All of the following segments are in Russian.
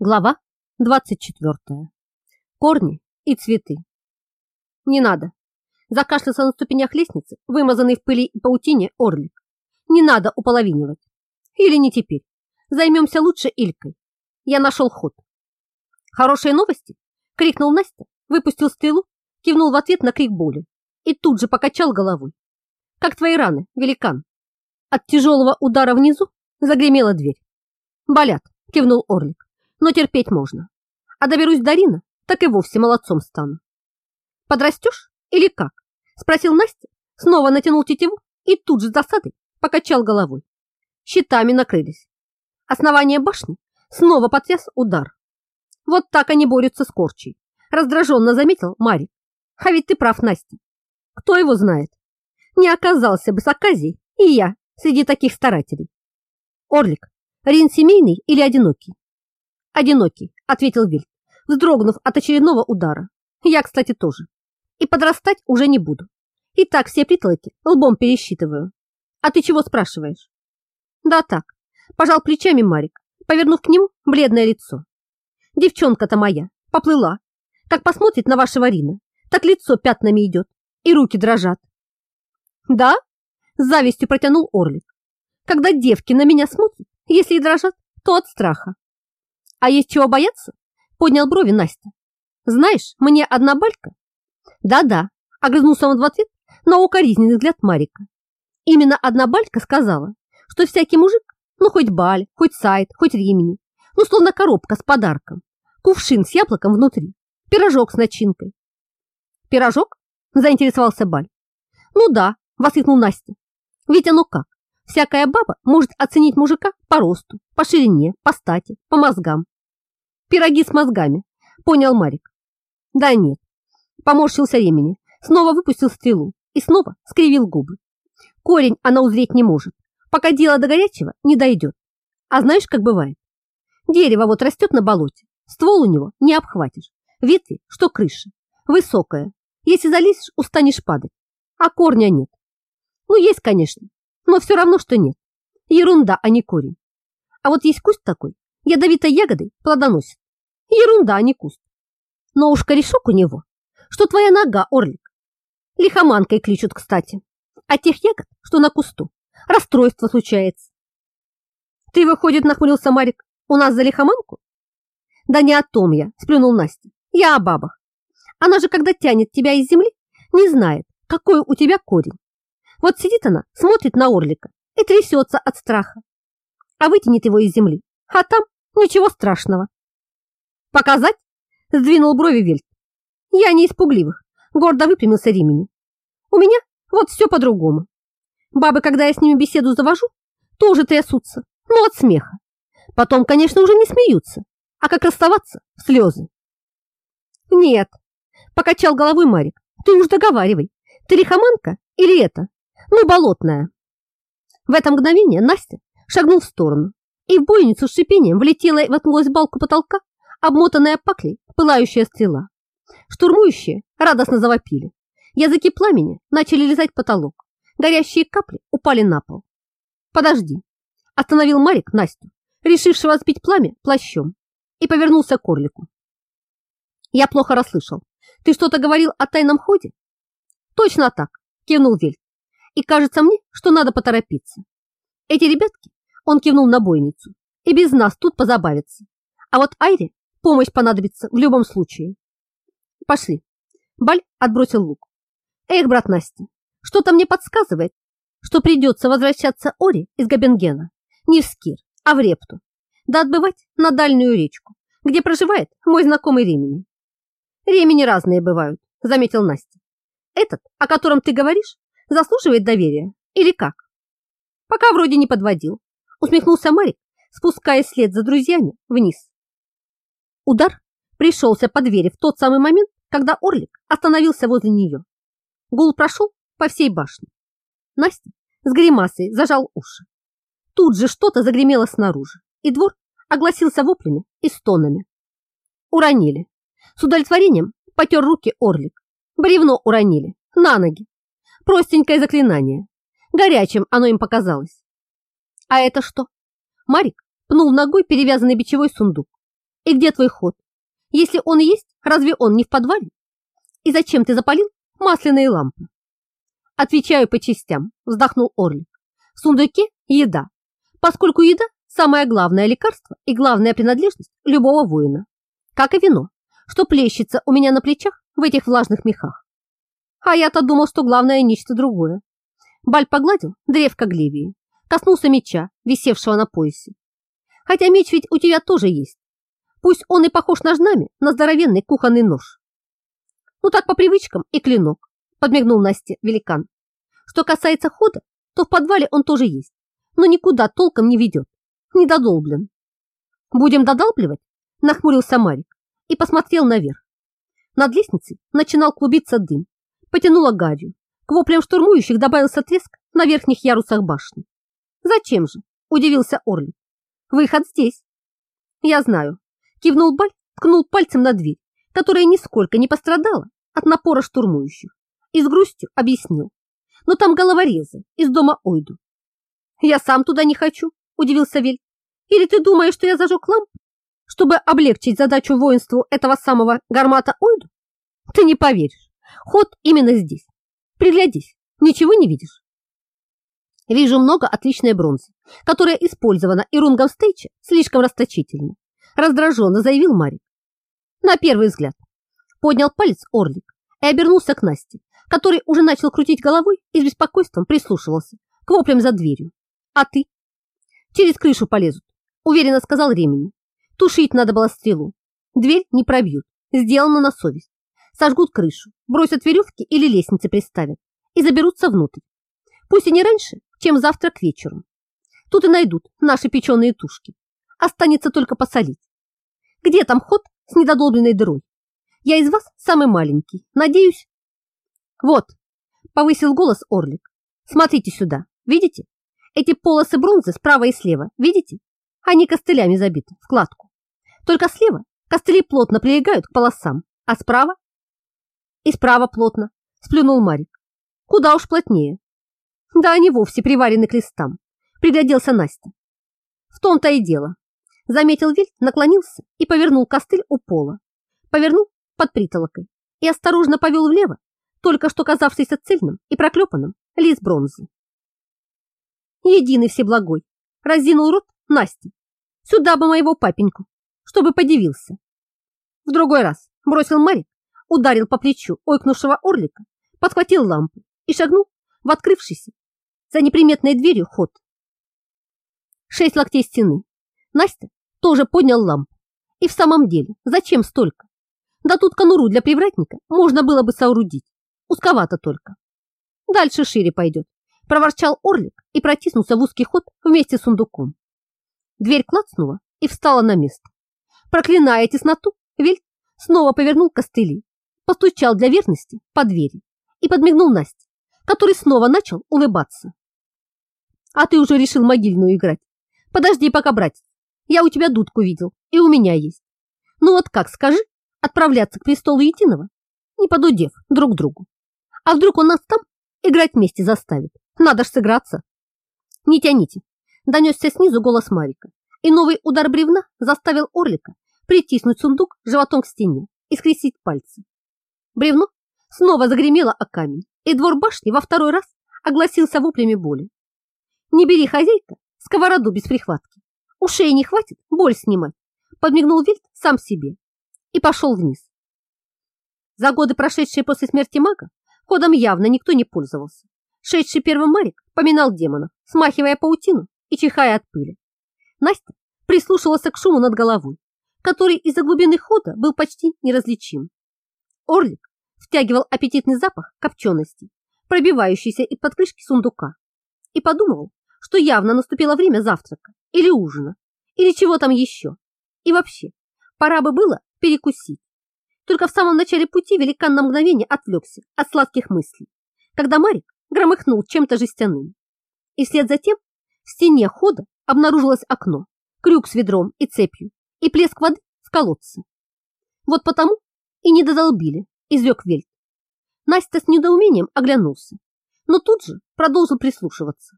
Глава 24. Корни и цветы. Не надо. Закашлялся на ступенях лестницы, вымазанный в пыли и паутине орлик. Не надо уполовинивать. Или не теперь. Займемся лучше Илькой. Я нашел ход. Хорошие новости? Крикнул Настя, выпустил стрелу, кивнул в ответ на крик боли и тут же покачал головой. Как твои раны, великан. От тяжелого удара внизу загремела дверь. Болят, кивнул Орлик но терпеть можно. А доберусь до Рина, так и вовсе молодцом стану. Подрастешь или как? Спросил Настя, снова натянул тетиву и тут же с досадой покачал головой. Щитами накрылись. Основание башни снова потряс удар. Вот так они борются с корчей. Раздраженно заметил Марик. А ведь ты прав, Настя. Кто его знает? Не оказался бы с Аказией и я среди таких старателей. Орлик, Рин семейный или одинокий? «Одинокий», — ответил Вильд, вздрогнув от очередного удара. «Я, кстати, тоже. И подрастать уже не буду. И так все притолоки лбом пересчитываю. А ты чего спрашиваешь?» «Да так», — пожал плечами Марик, повернув к нему бледное лицо. «Девчонка-то моя поплыла. Как посмотрит на вашего Рина, так лицо пятнами идет, и руки дрожат». «Да?» — с завистью протянул Орлик. «Когда девки на меня смотрят, если и дрожат, то от страха. А есть чего бояться? Поднял брови Настя. Знаешь, мне одна балька. Да-да, огрызнулся он в ответ на укоризненный взгляд Марика. Именно одна балька сказала, что всякий мужик, ну хоть баль, хоть сайт, хоть ремени, ну словно коробка с подарком, кувшин с яблоком внутри, пирожок с начинкой. Пирожок? Заинтересовался Баль. Ну да, воскликнул Настя. Ведь оно как? Всякая баба может оценить мужика по росту, по ширине, по стати, по мозгам. Пироги с мозгами, понял Марик. Да нет, поморщился Ремени, снова выпустил стрелу и снова скривил губы. Корень она узреть не может, пока дело до горячего не дойдет. А знаешь, как бывает? Дерево вот растет на болоте, ствол у него не обхватишь, ветви, что крыша, высокая. Если залезешь, устанешь падать, а корня нет. Ну, есть, конечно, но все равно, что нет. Ерунда, а не корень. А вот есть куст такой, ядовитой ягодой плодоносит. Ерунда, а не куст. Но уж корешок у него, что твоя нога, орлик. Лихоманкой кличут, кстати. А тех ягод, что на кусту, расстройство случается. Ты, выходит, нахмурился Марик, у нас за лихоманку? Да не о том я, сплюнул Настя. Я о бабах. Она же, когда тянет тебя из земли, не знает, какой у тебя корень. Вот сидит она, смотрит на орлика и трясется от страха. А вытянет его из земли, а там ничего страшного. Показать? Сдвинул брови Вельт. Я не испугливых, гордо выпрямился Римени. У меня вот все по-другому. Бабы, когда я с ними беседу завожу, тоже трясутся, но от смеха. Потом, конечно, уже не смеются, а как расставаться в слезы. Нет, покачал головой Марик, ты уж договаривай, ты лихоманка или это, ну, болотная. В это мгновение Настя шагнул в сторону, и в бойницу с шипением влетела и воткнулась балку потолка, обмотанная паклей, пылающая стрела. Штурмующие радостно завопили. Языки пламени начали лизать потолок. Горящие капли упали на пол. «Подожди!» – остановил Марик Настю, решившего сбить пламя плащом, и повернулся к Орлику. «Я плохо расслышал. Ты что-то говорил о тайном ходе?» «Точно так!» – кивнул Вельт и кажется мне, что надо поторопиться. Эти ребятки, он кивнул на бойницу, и без нас тут позабавятся. А вот Айре помощь понадобится в любом случае. Пошли. Баль отбросил лук. Эх, брат Настя, что-то мне подсказывает, что придется возвращаться Ори из Габенгена не в Скир, а в Репту, да отбывать на дальнюю речку, где проживает мой знакомый Ремени. Ремени разные бывают, заметил Настя. Этот, о котором ты говоришь, Заслуживает доверия? Или как? Пока вроде не подводил. Усмехнулся Марик, спускаясь вслед за друзьями вниз. Удар пришелся по двери в тот самый момент, когда Орлик остановился возле нее. Гул прошел по всей башне. Настя с гримасой зажал уши. Тут же что-то загремело снаружи, и двор огласился воплями и стонами. Уронили. С удовлетворением потер руки Орлик. Бревно уронили. На ноги. Простенькое заклинание. Горячим оно им показалось. А это что? Марик пнул ногой перевязанный бичевой сундук И где твой ход? Если он есть, разве он не в подвале? И зачем ты запалил масляные лампы? Отвечаю по частям, вздохнул Орлик. В сундуке еда, поскольку еда – самое главное лекарство и главная принадлежность любого воина. Как и вино, что плещется у меня на плечах в этих влажных мехах. А я-то думал, что главное нечто другое. Баль погладил древко Гливии, коснулся меча, висевшего на поясе. Хотя меч ведь у тебя тоже есть. Пусть он и похож ножнами на здоровенный кухонный нож. Ну так по привычкам и клинок, подмигнул Насте великан. Что касается хода, то в подвале он тоже есть, но никуда толком не ведет, не додолблен. Будем додалбливать? Нахмурился Марик и посмотрел наверх. Над лестницей начинал клубиться дым, потянуло гарью. К воплям штурмующих добавился треск на верхних ярусах башни. «Зачем же?» – удивился Орли. «Выход здесь». «Я знаю», – кивнул Баль, ткнул пальцем на дверь, которая нисколько не пострадала от напора штурмующих, и с грустью объяснил. «Но там головорезы из дома Ойду». «Я сам туда не хочу», – удивился Вель. «Или ты думаешь, что я зажег лампу, чтобы облегчить задачу воинству этого самого гармата Ойду? Ты не поверишь. Ход именно здесь. Приглядись, ничего не видишь? Вижу много отличной бронзы, которая использована и рунгом стейча слишком расточительно. Раздраженно заявил Марик. На первый взгляд. Поднял палец Орлик и обернулся к Насте, который уже начал крутить головой и с беспокойством прислушивался к воплям за дверью. А ты? Через крышу полезут, уверенно сказал Ремени. Тушить надо было стрелу. Дверь не пробьют. Сделано на совесть сожгут крышу, бросят веревки или лестницы приставят и заберутся внутрь. Пусть и не раньше, чем завтра к вечеру. Тут и найдут наши печеные тушки. Останется только посолить. Где там ход с недодолбленной дырой? Я из вас самый маленький. Надеюсь... Вот, повысил голос Орлик. Смотрите сюда. Видите? Эти полосы бронзы справа и слева. Видите? Они костылями забиты в кладку. Только слева костыли плотно прилегают к полосам, а справа и справа плотно, сплюнул Марик. Куда уж плотнее. Да они вовсе приварены к листам. Пригляделся Настя. В том-то и дело. Заметил Вильд, наклонился и повернул костыль у пола. Повернул под притолокой и осторожно повел влево, только что казавшийся цельным и проклепанным лист бронзы. Единый всеблагой, разинул рот Настя. Сюда бы моего папеньку, чтобы подивился. В другой раз бросил Марик ударил по плечу ойкнувшего орлика, подхватил лампу и шагнул в открывшийся за неприметной дверью ход. Шесть локтей стены. Настя тоже поднял лампу. И в самом деле, зачем столько? Да тут конуру для привратника можно было бы соорудить. Узковато только. Дальше шире пойдет. Проворчал орлик и протиснулся в узкий ход вместе с сундуком. Дверь клацнула и встала на место. Проклиная тесноту, Вельт снова повернул костыли постучал для верности по двери и подмигнул Насте, который снова начал улыбаться. «А ты уже решил могильную играть? Подожди пока, братец, я у тебя дудку видел, и у меня есть. Ну вот как, скажи, отправляться к престолу единого, не подудев друг другу. А вдруг он нас там играть вместе заставит? Надо ж сыграться!» «Не тяните!» – донесся снизу голос Марика, и новый удар бревна заставил Орлика притиснуть сундук животом к стене и скрестить пальцы. Бревно снова загремело о камень, и двор башни во второй раз огласился воплями боли. «Не бери, хозяйка, сковороду без прихватки. Ушей не хватит, боль снимать», подмигнул Вильд сам себе и пошел вниз. За годы, прошедшие после смерти мага, ходом явно никто не пользовался. Шедший первым Марик поминал демонов, смахивая паутину и чихая от пыли. Настя прислушивалась к шуму над головой, который из-за глубины хода был почти неразличим. Орлик втягивал аппетитный запах копчености, пробивающийся из-под крышки сундука, и подумал, что явно наступило время завтрака или ужина, или чего там еще. И вообще, пора бы было перекусить. Только в самом начале пути великан на мгновение отвлекся от сладких мыслей, когда Марик громыхнул чем-то жестяным. И вслед за тем в стене хода обнаружилось окно, крюк с ведром и цепью и плеск воды в колодце. Вот потому и не додолбили, изрек Вельт. Настя с недоумением оглянулся, но тут же продолжил прислушиваться.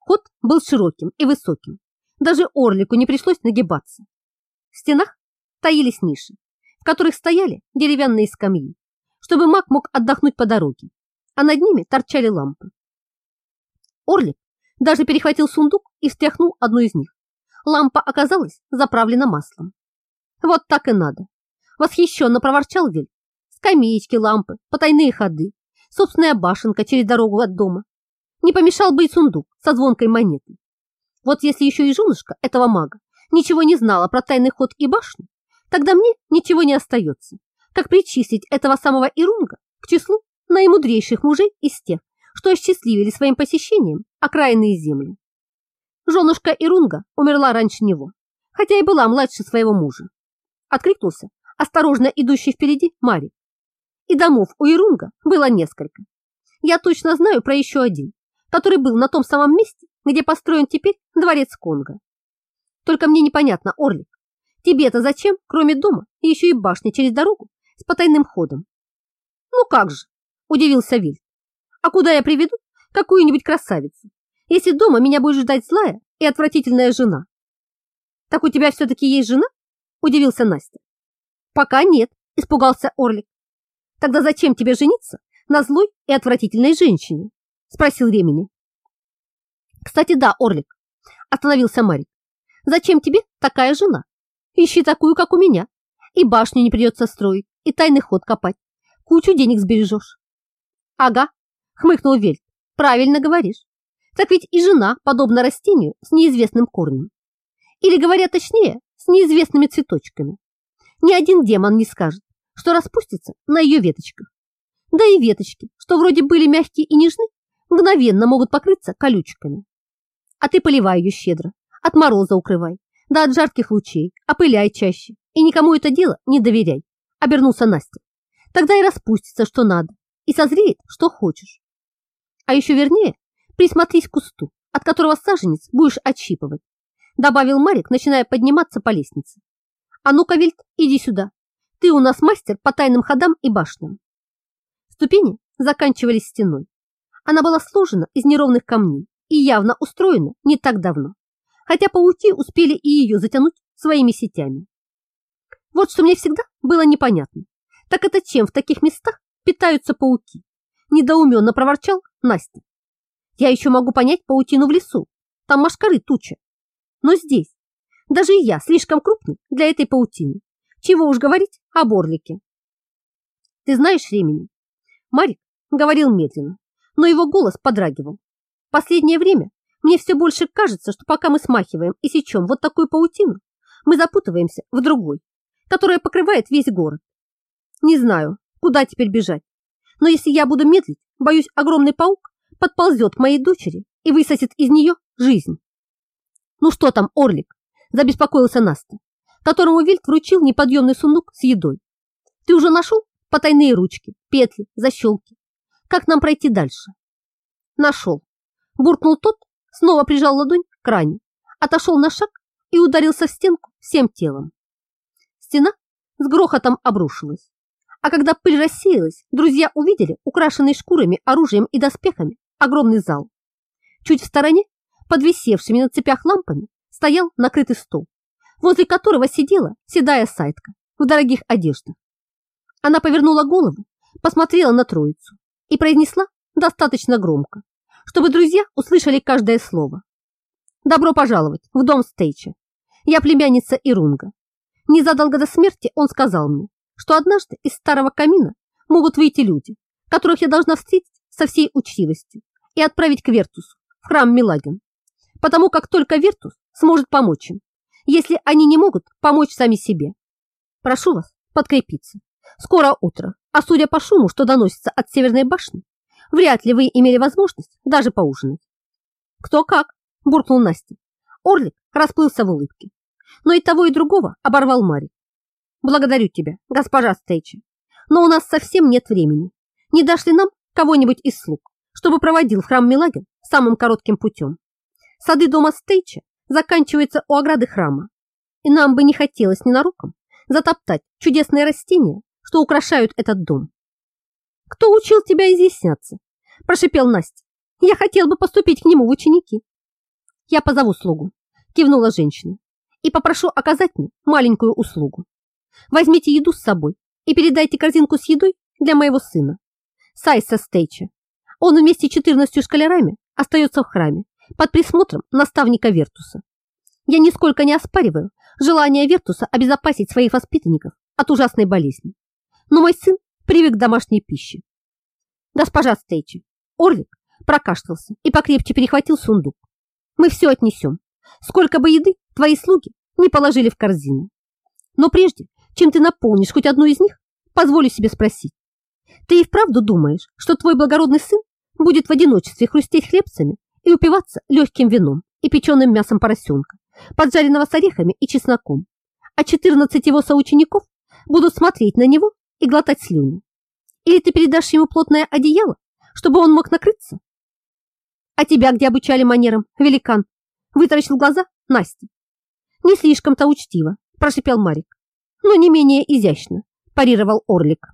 Ход был широким и высоким. Даже орлику не пришлось нагибаться. В стенах таились ниши, в которых стояли деревянные скамьи, чтобы маг мог отдохнуть по дороге, а над ними торчали лампы. Орлик даже перехватил сундук и встряхнул одну из них. Лампа оказалась заправлена маслом. Вот так и надо. Восхищенно проворчал Виль. Скамеечки, лампы, потайные ходы, собственная башенка через дорогу от дома. Не помешал бы и сундук со звонкой монетой. Вот если еще и женушка этого мага ничего не знала про тайный ход и башню, тогда мне ничего не остается, как причислить этого самого Ирунга к числу наимудрейших мужей из тех, что осчастливили своим посещением окраинные земли. Женушка Ирунга умерла раньше него, хотя и была младше своего мужа. Откликнулся осторожно идущий впереди Марик. И домов у Ирунга было несколько. Я точно знаю про еще один, который был на том самом месте, где построен теперь дворец Конга. Только мне непонятно, Орлик, тебе-то зачем, кроме дома, еще и башня через дорогу с потайным ходом? Ну как же, удивился Виль. А куда я приведу какую-нибудь красавицу, если дома меня будет ждать злая и отвратительная жена? Так у тебя все-таки есть жена? Удивился Настя. Пока нет, испугался Орлик. Тогда зачем тебе жениться на злой и отвратительной женщине? Спросил Ремени. Кстати, да, Орлик, остановился Марик. Зачем тебе такая жена? Ищи такую, как у меня. И башню не придется строить, и тайный ход копать. Кучу денег сбережешь. Ага, хмыкнул Вельт. Правильно говоришь. Так ведь и жена подобна растению с неизвестным корнем. Или, говоря точнее, с неизвестными цветочками. Ни один демон не скажет, что распустится на ее веточках. Да и веточки, что вроде были мягкие и нежны, мгновенно могут покрыться колючками. А ты поливай ее щедро, от мороза укрывай, да от жарких лучей, опыляй чаще и никому это дело не доверяй, обернулся Настя. Тогда и распустится, что надо, и созреет, что хочешь. А еще вернее, присмотрись к кусту, от которого саженец будешь отщипывать, добавил Марик, начиная подниматься по лестнице. А ну-ка, Вильт, иди сюда, ты у нас мастер по тайным ходам и башням. Ступени заканчивались стеной. Она была сложена из неровных камней и явно устроена не так давно, хотя пауки успели и ее затянуть своими сетями. Вот что мне всегда было непонятно. Так это чем в таких местах питаются пауки? Недоуменно проворчал Настя. Я еще могу понять паутину в лесу. Там машкары туча. Но здесь даже я слишком крупный для этой паутины. Чего уж говорить об орлике. Ты знаешь времени? Марик говорил медленно, но его голос подрагивал. Последнее время мне все больше кажется, что пока мы смахиваем и сечем вот такую паутину, мы запутываемся в другой, которая покрывает весь город. Не знаю, куда теперь бежать, но если я буду медлить, боюсь, огромный паук подползет к моей дочери и высосет из нее жизнь. Ну что там, Орлик? Забеспокоился Настя которому Вильд вручил неподъемный сундук с едой. Ты уже нашел потайные ручки, петли, защелки? Как нам пройти дальше? Нашел. Буркнул тот, снова прижал ладонь к ране, отошел на шаг и ударился в стенку всем телом. Стена с грохотом обрушилась. А когда пыль рассеялась, друзья увидели украшенный шкурами, оружием и доспехами огромный зал. Чуть в стороне, под на цепях лампами, стоял накрытый стол возле которого сидела седая сайтка в дорогих одеждах. Она повернула голову, посмотрела на троицу и произнесла достаточно громко, чтобы друзья услышали каждое слово. «Добро пожаловать в дом Стейча. Я племянница Ирунга. Незадолго до смерти он сказал мне, что однажды из старого камина могут выйти люди, которых я должна встретить со всей учтивостью и отправить к Вертусу в храм Милагин, потому как только Вертус сможет помочь им если они не могут помочь сами себе. Прошу вас подкрепиться. Скоро утро, а судя по шуму, что доносится от Северной башни, вряд ли вы имели возможность даже поужинать. Кто как, буркнул Настя. Орлик расплылся в улыбке. Но и того, и другого оборвал Мари. Благодарю тебя, госпожа Стейчи, но у нас совсем нет времени. Не дашь ли нам кого-нибудь из слуг, чтобы проводил в храм Милаген самым коротким путем? Сады дома Стейча заканчивается у ограды храма, и нам бы не хотелось ненароком затоптать чудесные растения, что украшают этот дом. «Кто учил тебя изъясняться?» – прошипел Настя. «Я хотел бы поступить к нему в ученики». «Я позову слугу», – кивнула женщина, «и попрошу оказать мне маленькую услугу. Возьмите еду с собой и передайте корзинку с едой для моего сына. Сайса Стейча. Он вместе с 14 шкалерами остается в храме под присмотром наставника Вертуса. Я нисколько не оспариваю желание Вертуса обезопасить своих воспитанников от ужасной болезни. Но мой сын привык к домашней пище. Госпожа Стейчи, Орлик прокашлялся и покрепче перехватил сундук. Мы все отнесем. Сколько бы еды твои слуги не положили в корзину. Но прежде, чем ты наполнишь хоть одну из них, позволю себе спросить. Ты и вправду думаешь, что твой благородный сын будет в одиночестве хрустеть хлебцами и упиваться легким вином и печеным мясом поросенка, поджаренного с орехами и чесноком, а 14 его соучеников будут смотреть на него и глотать слюни? Или ты передашь ему плотное одеяло, чтобы он мог накрыться? А тебя где обучали манерам, великан? Вытаращил глаза Настя. Не слишком-то учтиво, прошипел Марик, но не менее изящно, парировал Орлик.